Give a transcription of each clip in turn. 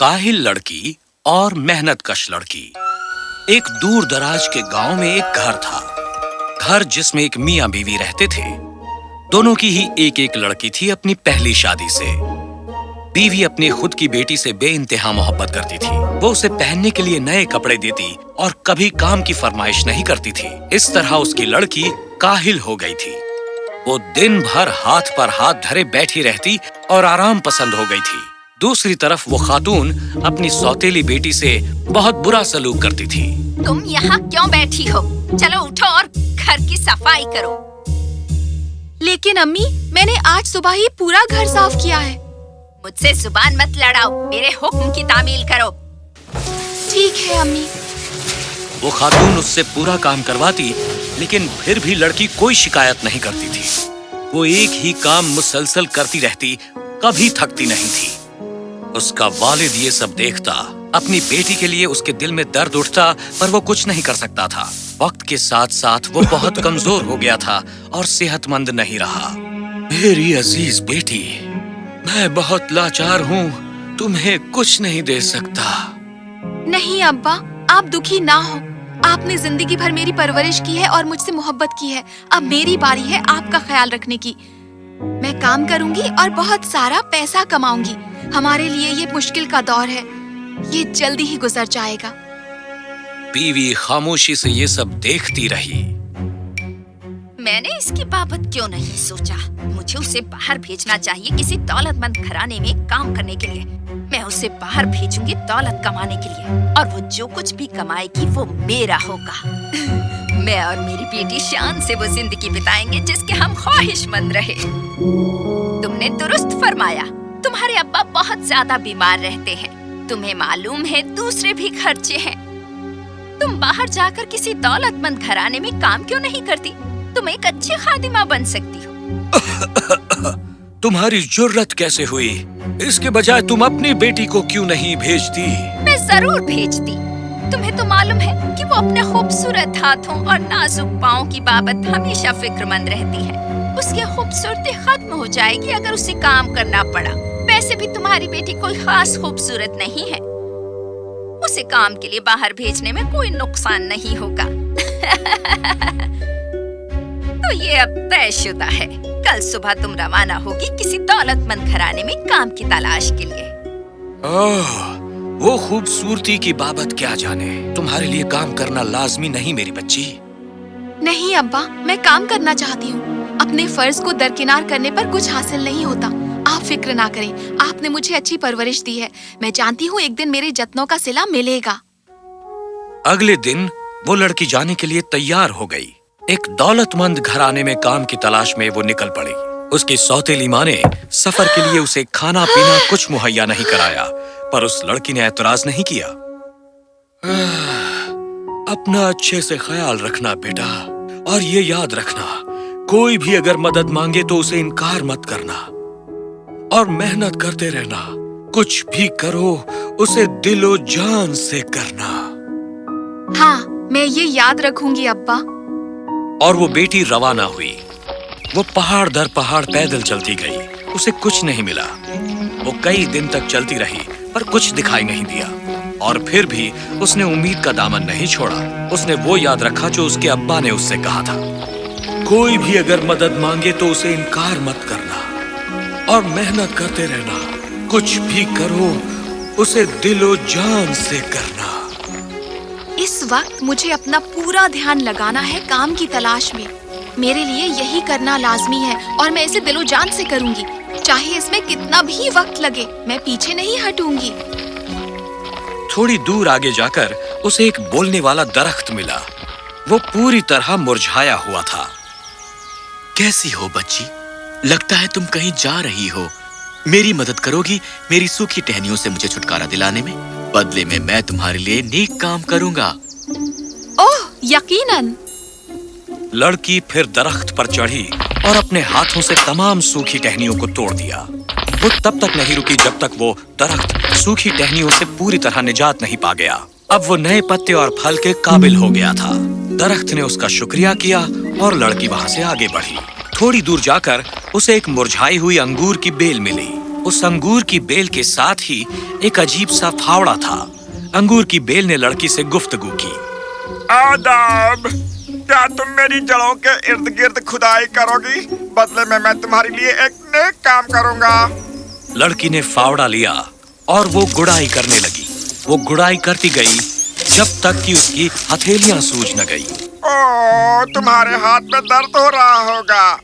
کاہل لڑکی اور محنت کش لڑکی۔ ایک دور دراز کے گاؤں میں ایک گھر تھا۔ گھر جس میں ایک میاں بیوی رہتے تھے۔ دونوں کی ہی ایک ایک لڑکی تھی اپنی پہلی شادی سے۔ بیوی اپنی خود کی بیٹی سے بے انتہا محبت کرتی تھی۔ وہ اسے پہننے کے لیے نئے کپڑے دیتی اور کبھی کام کی فرمائش نہیں کرتی تھی۔ اس طرح اس کی لڑکی کاہل ہو گئی تھی۔ وہ دن بھر ہاتھ پر ہاتھ دھرے بیٹھی رہتی اور آرام پسند ہو گئی تھی۔ دوسری طرف وہ خاتون اپنی سوتیلی بیٹی سے بہت برا سلوک کرتی تھی۔ تم یہاں کیوں بیٹھی ہو؟ چلو اٹھو اور گھر کی صفائی کرو۔ لیکن امی میں نے آج صبح ہی پورا گھر صاف کیا ہے۔ مجھ سے زبان مت لڑاؤ میرے حکم کی تعمیل کرو۔ ٹھیک ہے امی۔ وہ خاتون اس سے پورا کام کرواتی لیکن پھر بھی لڑکی کوئی شکایت نہیں کرتی تھی۔ وہ ایک ہی کام مسلسل کرتی رہتی کبھی تھکتی نہیں تھی۔ اس کا والد یہ سب دیکھتا، اپنی بیٹی کے لیے اس کے دل میں درد اٹھتا، پر وہ کچھ نہیں کر سکتا تھا۔ وقت کے ساتھ ساتھ وہ بہت کمزور ہو گیا تھا اور صحت مند نہیں رہا۔ میری عزیز بیٹی، میں بہت لاچار ہوں، تمہیں کچھ نہیں دے سکتا۔ نہیں ابا، آپ دکھی نہ ہو آپ نے زندگی بھر میری پرورش کی ہے اور مجھ سے محبت کی ہے۔ اب میری باری ہے آپ کا خیال رکھنے کی۔ میں کام کروں گی اور بہت سارا پیسہ کماؤں گی۔ ہمارے لیے یہ مشکل کا دور ہے۔ یہ جلدی ہی گزر جائے گا۔ بیوی خاموشی سے یہ سب دیکھتی رہی۔ میں نے اس کی بابت کیوں نہیں سوچا؟ مجھے اسے باہر بھیجنا چاہیے کسی دولت مند گھرانے میں کام کرنے کے لیے۔ میں اسے باہر بھیجوں گی دولت کمانے کے لیے۔ اور وہ جو کچھ بھی کمائے گی وہ میرا ہوگا۔ میں اور میری بیٹی شان سے وہ زندگی بتائیں گے جس کے ہم خواہش مند رہے۔ تم نے درست فرمایا۔ تمہارے ابا بہت زیادہ بیمار رہتے ہیں۔ تمہیں معلوم ہے دوسرے بھی خرچے ہیں۔ تم باہر جا کر کسی دولت مند گھرانے میں کام کیوں نہیں کرتی؟ تم ایک اچھی خادمہ بن سکتی ہو۔ تمہاری جرت کیسے ہوئی؟ اس کے بجائے تم اپنی بیٹی کو کیوں نہیں بھیجتی؟ میں ضرور بھیجتی۔ تمہیں تو معلوم ہے کہ وہ اپنے خوبصورت ہاتھوں اور نازک پاؤں کی بابت ہمیشہ فکر مند رہتی ہے۔ اس کی خوبصورتی ختم ہو جائے گی اگر اسے کام کرنا پڑا۔ ویسے بھی تمہاری بیٹی کوئی خاص خوبصورت نہیں ہے۔ اسے کام کے لیے باہر بھیجنے میں کوئی نقصان نہیں ہوگا۔ تو یہ اب طے شدہ ہے۔ کل صبح تم روانہ ہوگی کسی دولت مند گھرانے میں کام کی تلاش کے لیے۔ وہ خوبصورتی کی بابت کیا جانے؟ تمہارے لیے کام کرنا لازمی نہیں میری بچی۔ نہیں ابا میں کام کرنا چاہتی ہوں۔ اپنے فرض کو درکنار کرنے پر کچھ حاصل نہیں ہوتا۔ آپ فکر نہ کریں۔ آپ نے مجھے اچھی پرورش دی ہے۔ میں جانتی ہوں ایک دن میرے جتنوں کا سلا ملے گا۔ اگلے دن وہ لڑکی جانے کے لیے تیار ہو گئی۔ ایک دولت مند گھرانے میں کام کی تلاش میں وہ نکل پڑی۔ اس کی سوتیلی ماں نے سفر کے لیے اسے کھانا پینا کچھ مہیا نہیں کرایا، پر اس لڑکی نے اعتراض نہیں کیا۔ اپنا اچھے سے خیال رکھنا بیٹا، اور یہ یاد رکھنا، کوئی بھی اگر مدد مانگے تو اسے انکار مت کرنا۔ اور محنت کرتے رہنا۔ کچھ بھی کرو اسے دل و جان سے کرنا۔ ہاں میں یہ یاد رکھوں گی ابا۔ اور وہ بیٹی روانہ ہوئی۔ وہ پہاڑ در پہاڑ پیدل چلتی گئی۔ اسے کچھ نہیں ملا۔ وہ کئی دن تک چلتی رہی پر کچھ دکھائی نہیں دیا۔ اور پھر بھی اس نے امید کا دامن نہیں چھوڑا۔ اس نے وہ یاد رکھا جو اس کے ابا نے اس سے کہا تھا۔ کوئی بھی اگر مدد مانگے تو اسے انکار مت کر اور محنت کرتے رہنا۔ کچھ بھی کرو اسے دل و جان سے کرنا۔ اس وقت مجھے اپنا پورا دھیان لگانا ہے کام کی تلاش میں۔ میرے لیے یہی کرنا لازمی ہے اور میں اسے دل و جان سے کروں گی۔ چاہے اس میں کتنا بھی وقت لگے میں پیچھے نہیں ہٹوں گی۔ تھوڑی دور آگے جا کر اسے ایک بولنے والا درخت ملا۔ وہ پوری طرح مرجھایا ہوا تھا۔ کیسی ہو بچی؟ لگتا ہے تم کہیں جا رہی ہو۔ میری مدد کرو گی میری سوکھی ٹہنیوں سے مجھے چھٹکارا دلانے میں۔ بدلے میں میں تمہارے لیے نیک کام کروں گا۔ اوہ یقیناً۔ لڑکی پھر درخت پر چڑھی اور اپنے ہاتھوں سے تمام سوکھی ٹہنیوں کو توڑ دیا۔ وہ تب تک نہیں رکی جب تک وہ درخت سوکھی ٹہنیوں سے پوری طرح نجات نہیں پا گیا۔ اب وہ نئے پتے اور پھل کے قابل ہو گیا تھا۔ درخت نے اس کا شکریہ کیا اور لڑکی وہاں سے آگے بڑھی۔ تھوڑی دور جا کر اسے ایک مرجھائی ہوئی انگور کی بیل ملی۔ اس انگور کی بیل کے ساتھ ہی ایک عجیب سا پھاوڑا تھا۔ انگور کی بیل نے لڑکی سے گفتگو کی۔ آداب کیا تم میری جڑوں کے ارد گرد کھدائی کرو گی؟ بدلے میں میں تمہاری لیے ایک نیک کام کروں گا۔ لڑکی نے فاوڑا لیا اور وہ گڑائی کرنے لگی۔ وہ گڑائی کرتی گئی جب تک کہ اس کی ہتھیلیاں سوج نہ گئی او تمہارے ہاتھ میں درد ہو رہا ہوگا۔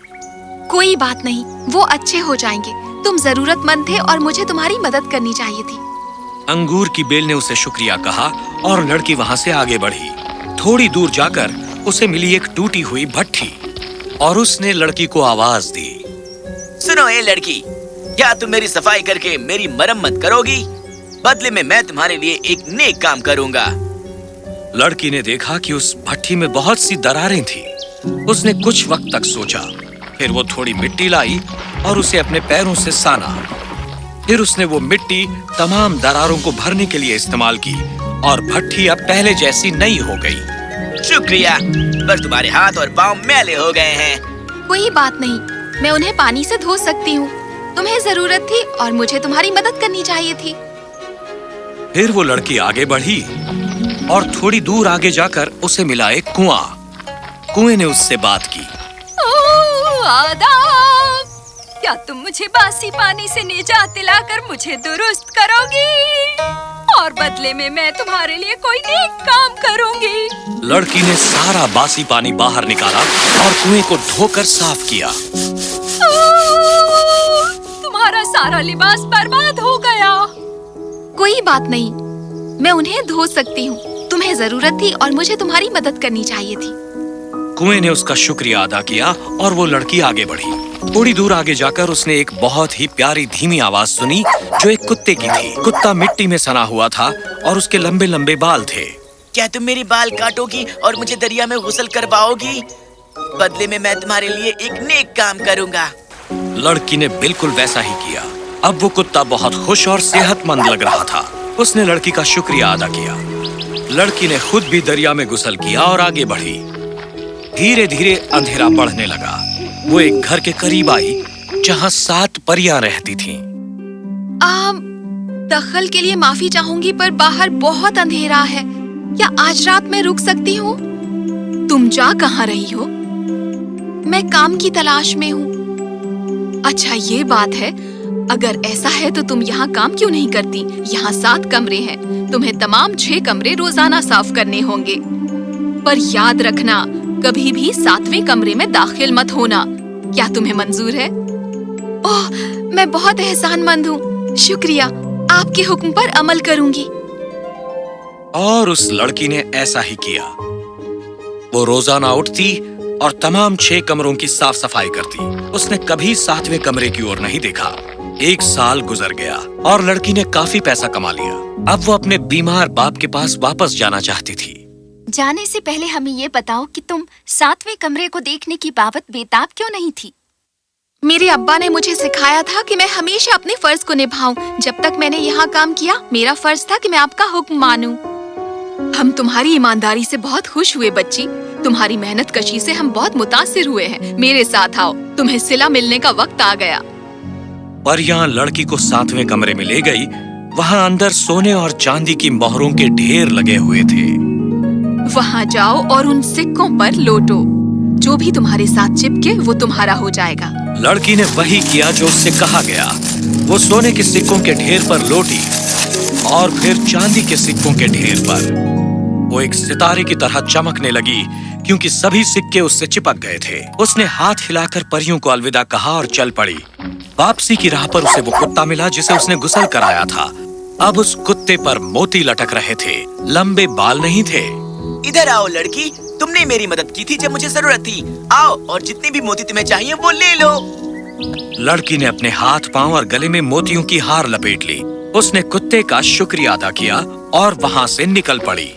کوئی بات نہیں وہ اچھے ہو جائیں گے۔ تم ضرورت مند تھے اور مجھے تمہاری مدد کرنی چاہیے تھی۔ انگور کی بیل نے اسے شکریہ کہا اور لڑکی وہاں سے آگے بڑھی۔ تھوڑی دور جا کر اسے ملی ایک ٹوٹی ہوئی بھٹھی اور اس نے لڑکی کو آواز دی۔ سنو اے لڑکی کیا تم میری صفائی کر کے میری مرمت کرو گی؟ بدلے میں میں تمہارے لیے ایک نیک کام کروں گا۔ لڑکی نے دیکھا کہ اس بھٹی میں بہت سی دراریں تھی اس نے کچھ وقت تک سوچا۔ پھر وہ تھوڑی مٹی لائی اور اسے اپنے پیروں سے سانا۔ پھر اس نے وہ مٹی تمام دراروں کو بھرنے کے لیے استعمال کی اور بھٹی اب پہلے جیسی نئی ہو گئی۔ شکریہ بس تمہارے ہاتھ اور پاؤں میلے ہو گئے ہیں۔ کوئی بات نہیں میں انہیں پانی سے دھو سکتی ہوں۔ تمہیں ضرورت تھی اور مجھے تمہاری مدد کرنی چاہیے تھی۔ پھر وہ لڑکی آگے بڑھی اور تھوڑی دور آگے جا کر اسے ملا ایک کنواں۔ کنویں نے اس سے بات کی۔ آداب! کیا تم مجھے باسی پانی سے نجات دلا کر مجھے درست کرو گی اور بدلے میں میں تمہارے لیے کوئی نیک کام کروں گی لڑکی نے سارا باسی پانی باہر نکالا اور کنویں کو دھو کر صاف کیا۔ تمہارا سارا لباس برباد ہو گیا۔ کوئی بات نہیں۔ میں انہیں دھو سکتی ہوں۔ تمہیں ضرورت تھی اور مجھے تمہاری مدد کرنی چاہیے تھی۔ کنویں نے اس کا شکریہ ادا کیا اور وہ لڑکی آگے بڑھی۔ تھوڑی دور آگے جا کر اس نے ایک بہت ہی پیاری دھیمی آواز سنی جو ایک کتے کی تھی۔ کتا مٹی میں سنا ہوا تھا اور اس کے لمبے لمبے بال تھے۔ کیا تم میری بال کاٹو گی اور مجھے دریا میں غسل کرواؤ گی بدلے میں میں تمہارے لیے ایک نیک کام کروں گا۔ لڑکی نے بالکل ویسا ہی کیا۔ اب وہ کتا بہت خوش اور صحت مند لگ رہا تھا۔ اس نے لڑکی کا شکریہ ادا کیا۔ لڑکی نے خود بھی دریا میں گسل کیا اور آگے بڑھی۔ دھیرے دھیرے اندھیرا بڑھنے لگا وہ ایک گھر کے قریب آئی جہاں سات پریاں رہتی تھیں دخل کے لیے معافی چاہوں گی پر باہر بہت اندھیرا ہے کیا آج رات میں رک سکتی ہوں تم جا کہاں رہی ہو میں کام کی تلاش میں ہوں اچھا یہ بات ہے اگر ایسا ہے تو تم یہاں کام کیوں نہیں کرتی یہاں سات کمرے ہیں تمہیں تمام چھ کمرے روزانہ صاف کرنے ہوں گے پر یاد رکھنا کبھی بھی ساتویں کمرے میں داخل مت ہونا۔ کیا تمہیں منظور ہے؟ اوہ، میں بہت احسان مند ہوں۔ شکریہ، آپ کے حکم پر عمل کروں گی۔ اور اس لڑکی نے ایسا ہی کیا۔ وہ روزانہ اٹھتی اور تمام چھ کمروں کی صاف صفائی کرتی۔ اس نے کبھی ساتویں کمرے کی اور نہیں دیکھا۔ ایک سال گزر گیا اور لڑکی نے کافی پیسہ کما لیا۔ اب وہ اپنے بیمار باپ کے پاس واپس جانا چاہتی تھی۔ جانے سے پہلے ہمیں یہ بتاؤ کہ تم ساتویں کمرے کو دیکھنے کی بابت بےتاب کیوں نہیں تھی؟ میرے ابا نے مجھے سکھایا تھا کہ میں ہمیشہ اپنے فرض کو نبھاؤں۔ جب تک میں نے یہاں کام کیا میرا فرض تھا کہ میں آپ کا حکم مانوں۔ ہم تمہاری ایمانداری سے بہت خوش ہوئے بچی۔ تمہاری محنت کشی سے ہم بہت متاثر ہوئے ہیں۔ میرے ساتھ آؤ۔ تمہیں سلا ملنے کا وقت آ گیا۔ پر یہاں لڑکی کو ساتویں کمرے میں لے گئی۔ وہاں اندر سونے اور چاندی کی مہروں کے ڈھیر لگے ہوئے تھے۔ وہاں جاؤ اور ان سکوں پر لوٹو۔ جو بھی تمہارے ساتھ چپکے، وہ تمہارا ہو جائے گا۔ لڑکی نے وہی کیا جو اس کہا گیا۔ وہ سونے کے سکوں کے ڈھیر پر لوٹی اور پھر چاندی کے سکوں کے ڈھیر پر۔ وہ ایک ستارے کی طرح چمکنے لگی کیونکہ سبھی سکے اس سے چپک گئے تھے۔ اس نے ہاتھ ہلا کر پریوں کو الوداع کہا اور چل پڑی۔ واپسی کی راہ پر اسے وہ کتا ملا جسے اس نے گسل کرایا تھا۔ اب اس کتے پر موتی لٹک رہے تھے۔ لمبے بال نہیں تھے۔ ادھر آؤ لڑکی تم نے میری مدد کی تھی جب مجھے ضرورت تھی۔ آؤ اور جتنے بھی موتی تمہیں چاہیے وہ لے لو۔ لڑکی نے اپنے ہاتھ پاؤں اور گلے میں موتیوں کی ہار لپیٹ لی۔ اس نے کتے کا شکریہ ادا کیا اور وہاں سے نکل پڑی۔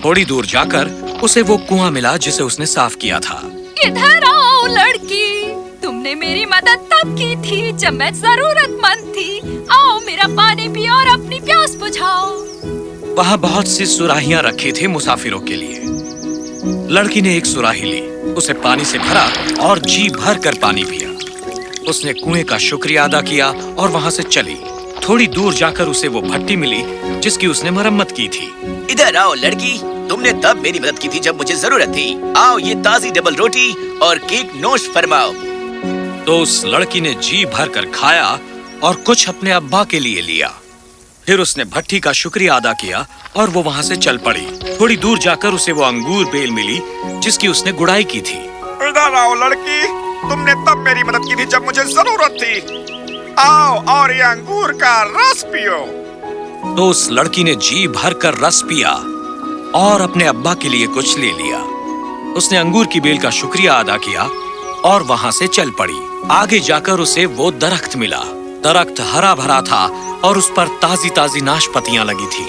تھوڑی دور جا کر اسے وہ کنواں ملا جسے اس نے صاف کیا تھا۔ ادھر آؤ لڑکی تم نے میری مدد تب کی تھی جب میں ضرورت مند تھی۔ آؤ میرا پانی پیو اور اپنی پیاس بجھاؤ۔ وہاں بہت سی سوراہیاں رکھے تھے مسافروں کے لیے۔ لڑکی نے ایک سوراہی لی اسے پانی سے بھرا اور جی بھر کر پانی پیا۔ اس نے کنویں کا شکریہ ادا کیا اور وہاں سے چلی۔ تھوڑی دور جا کر اسے وہ بھٹی ملی جس کی اس نے مرمت کی تھی۔ ادھر آؤ لڑکی تم نے تب میری مدد کی تھی جب مجھے ضرورت تھی۔ آؤ یہ تازی ڈبل روٹی اور کیک نوش فرماؤ۔ تو اس لڑکی نے جی بھر کر کھایا اور کچھ اپنے ابا کے لیے لیا۔ پھر اس نے بھٹی کا شکریہ ادا کیا اور وہ وہاں سے چل پڑی۔ تھوڑی دور جا کر اسے وہ انگور بیل ملی جس کی اس نے گڑائی کی تھی۔ ادھر آؤ لڑکی تم نے تب میری مدد کی تھی جب مجھے ضرورت تھی۔ آؤ اور یہ انگور کا رس پیو۔ تو اس لڑکی نے جی بھر کر رس پیا اور اپنے ابا کے لیے کچھ لے لیا۔ اس نے انگور کی بیل کا شکریہ ادا کیا اور وہاں سے چل پڑی۔ آگے جا کر اسے وہ درخت ملا۔ درخت ہرا بھرا تھا اور اس پر تازی تازی ناش پتیاں لگی تھی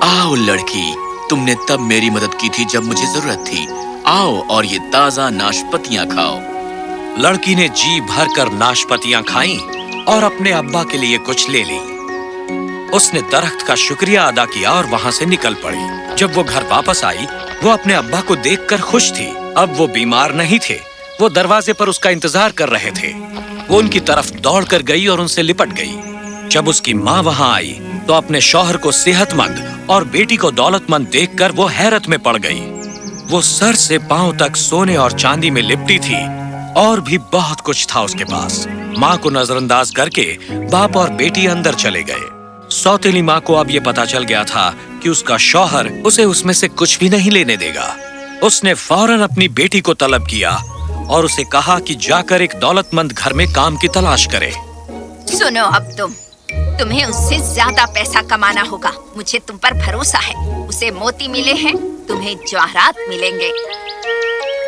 آؤ لڑکی، تم نے تب میری مدد کی تھی جب مجھے ضرورت تھی۔ آؤ اور یہ تازہ ناشپتیاں کھاؤ۔ لڑکی نے جی بھر کر ناشپتیاں کھائیں اور اپنے ابا کے لیے کچھ لے لی اس نے درخت کا شکریہ ادا کیا اور وہاں سے نکل پڑی۔ جب وہ گھر واپس آئی، وہ اپنے ابا کو دیکھ کر خوش تھی۔ اب وہ بیمار نہیں تھے، وہ دروازے پر اس کا انتظار کر رہے تھے۔ وہ ان کی طرف دوڑ کر گئی اور ان سے لپٹ گئی۔ جب اس کی ماں وہاں آئی تو اپنے شوہر کو صحت مند اور بیٹی کو دولت مند دیکھ کر وہ حیرت میں پڑ گئی۔ وہ سر سے پاؤں تک سونے اور چاندی میں لپٹی تھی۔ اور بھی بہت کچھ تھا اس کے پاس۔ ماں کو نظر انداز کر کے باپ اور بیٹی اندر چلے گئے۔ سوتیلی ماں کو اب یہ پتا چل گیا تھا کہ اس کا شوہر اسے اس میں سے کچھ بھی نہیں لینے دے گا۔ اس نے فوراً اپنی بیٹی کو طلب کیا اور اسے کہا کہ جا کر ایک دولت مند گھر میں کام کی تلاش کرے۔ سنو اب تم تمہیں اس سے زیادہ پیسہ کمانا ہوگا۔ مجھے تم پر بھروسہ ہے۔ اسے موتی ملے ہیں تمہیں جواہرات ملیں گے۔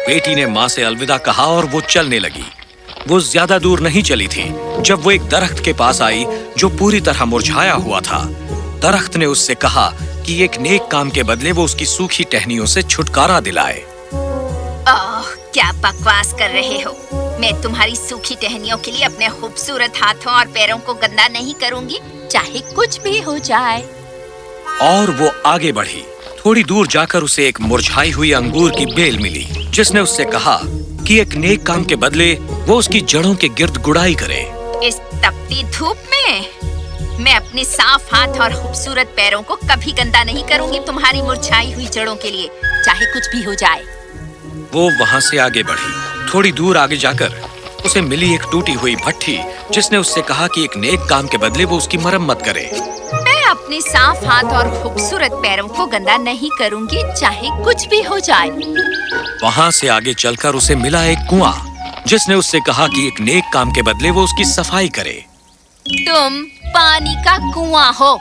بیٹی نے ماں سے الوداع کہا اور وہ چلنے لگی۔ وہ زیادہ دور نہیں چلی تھی جب وہ ایک درخت کے پاس آئی جو پوری طرح مرجھایا ہوا تھا۔ درخت نے اس سے کہا کہ ایک نیک کام کے بدلے وہ اس کی سوکھی ٹہنیوں سے چھٹکارا دلائے۔ کیا بکواس کر رہے ہو؟ میں تمہاری سوکھی ٹہنیوں کے لیے اپنے خوبصورت ہاتھوں اور پیروں کو گندا نہیں کروں گی چاہے کچھ بھی ہو جائے۔ اور وہ آگے بڑھی۔ تھوڑی دور جا کر اسے ایک مرجھائی ہوئی انگور کی بیل ملی جس نے اس سے کہا کہ ایک نیک کام کے بدلے وہ اس کی جڑوں کے گرد گڑائی کرے۔ اس تپتی دھوپ میں میں اپنے صاف ہاتھ اور خوبصورت پیروں کو کبھی گندا نہیں کروں گی تمہاری مرجھائی ہوئی جڑوں کے لیے چاہے کچھ بھی ہو جائے۔ وہ وہاں سے آگے بڑھی۔ تھوڑی دور آگے جا کر اسے ملی ایک ٹوٹی ہوئی بھٹی جس نے اس سے کہا کہ ایک نیک کام کے بدلے وہ اس کی مرمت کرے۔ میں اپنے صاف ہاتھ اور خوبصورت پیروں کو گندا نہیں کروں گی چاہے کچھ بھی ہو جائے۔ وہاں سے آگے چل کر اسے ملا ایک کنواں جس نے اس سے کہا کہ ایک نیک کام کے بدلے وہ اس کی صفائی کرے۔ تم پانی کا کنواں ہو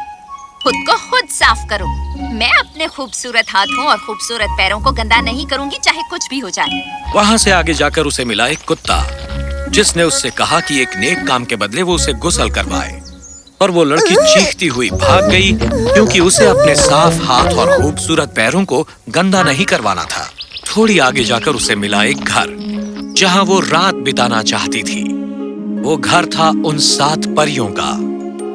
خود کو خود صاف کرو۔ میں اپنے خوبصورت ہاتھوں اور خوبصورت پیروں کو گندا نہیں کروں گی، چاہے کچھ بھی ہو جائے۔ وہاں سے آگے جا کر اسے ملا ایک کتا، جس نے اس سے کہا کہ ایک نیک کام کے بدلے وہ اسے گسل کروائے۔ اور وہ لڑکی چیختی ہوئی بھاگ گئی، کیونکہ اسے اپنے صاف ہاتھ اور خوبصورت پیروں کو گندا نہیں کروانا تھا۔ تھوڑی آگے جا کر اسے ملا ایک گھر، جہاں وہ رات بتانا چاہتی تھی۔ وہ گھر تھا ان سات پریوں کا۔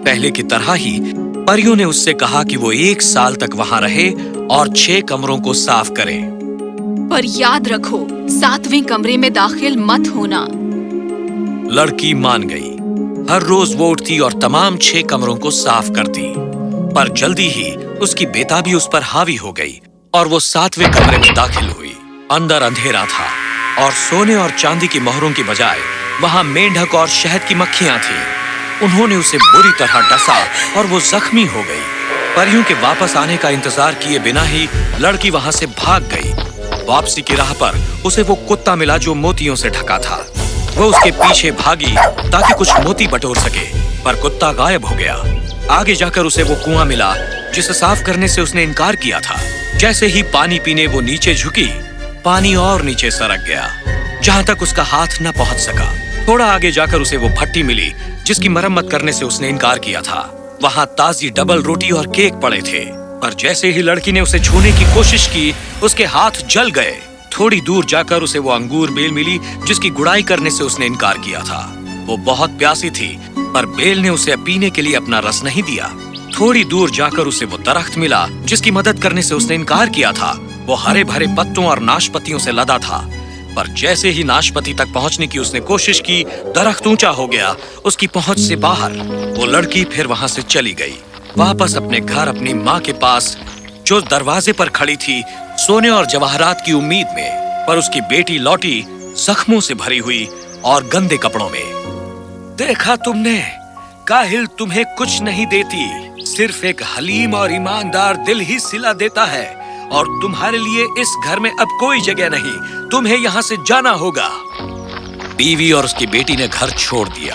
پہلے کی طرح ہی پریوں نے اس سے کہا کہ وہ ایک سال تک وہاں رہے اور چھ کمروں کو صاف کرے۔ پر یاد رکھو ساتویں کمرے میں داخل مت ہونا۔ لڑکی مان گئی۔ ہر روز وہ اٹھتی اور تمام چھ کمروں کو صاف کرتی۔ پر جلدی ہی اس کی بیتا بھی اس پر ہاوی ہو گئی اور وہ ساتویں کمرے میں داخل ہوئی۔ اندر اندھیرا تھا اور سونے اور چاندی کی مہروں کی بجائے وہاں مینڈک اور شہد کی مکھیاں تھیں۔ انہوں نے اسے بری طرح ڈسا اور وہ زخمی ہو گئی۔ پریوں کے واپس آنے کا انتظار کیے بنا ہی لڑکی وہاں سے بھاگ گئی۔ واپسی کی راہ پر اسے وہ کتا ملا جو موتیوں سے ڈھکا تھا۔ وہ اس کے پیچھے بھاگی تاکہ کچھ موتی بٹور سکے، پر کتا غائب ہو گیا۔ آگے جا کر اسے وہ کنواں ملا، جسے صاف کرنے سے اس نے انکار کیا تھا۔ جیسے ہی پانی پینے وہ نیچے جھکی، پانی اور نیچے سرک گیا۔ جہاں تک اس کا ہاتھ نہ پہنچ سکا۔ تھوڑا آگے جا کر اسے وہ بھٹی ملی جس کی مرمت کرنے سے اس نے انکار کیا تھا۔ وہاں تازی ڈبل روٹی اور کیک پڑے تھے۔ پر جیسے ہی لڑکی نے اسے چھونے کی کوشش کی، اس کے ہاتھ جل گئے۔ تھوڑی دور جا کر اسے وہ انگور بیل ملی، جس کی گڑائی کرنے سے اس نے انکار کیا تھا۔ وہ بہت پیاسی تھی، پر بیل نے اسے پینے کے لیے اپنا رس نہیں دیا۔ تھوڑی دور جا کر اسے وہ درخت ملا، جس کی مدد کرنے سے اس نے انکار کیا تھا۔ وہ ہرے بھرے پتوں اور ناشپتیوں سے لدا تھا۔ پر جیسے ہی ناشپتی تک پہنچنے کی اس نے کوشش کی، درخت اونچا ہو گیا۔ اس کی پہنچ سے باہر، وہ لڑکی پھر وہاں سے چلی گئی۔ واپس اپنے گھر اپنی ماں کے پاس، جو دروازے پر کھڑی تھی سونے اور جواہرات کی امید میں، پر اس کی بیٹی لوٹی زخموں سے بھری ہوئی اور گندے کپڑوں میں۔ دیکھا تم نے، کاہل تمہیں کچھ نہیں دیتی، صرف ایک حلیم اور ایماندار دل ہی سلا دیتا ہے۔ اور تمہارے لیے اس گھر میں اب کوئی جگہ نہیں۔ تمہیں یہاں سے جانا ہوگا۔ بیوی اور اس کی بیٹی نے گھر چھوڑ دیا۔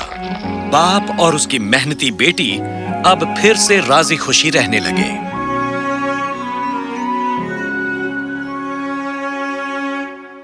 باپ اور اس کی محنتی بیٹی اب پھر سے راضی خوشی رہنے لگے۔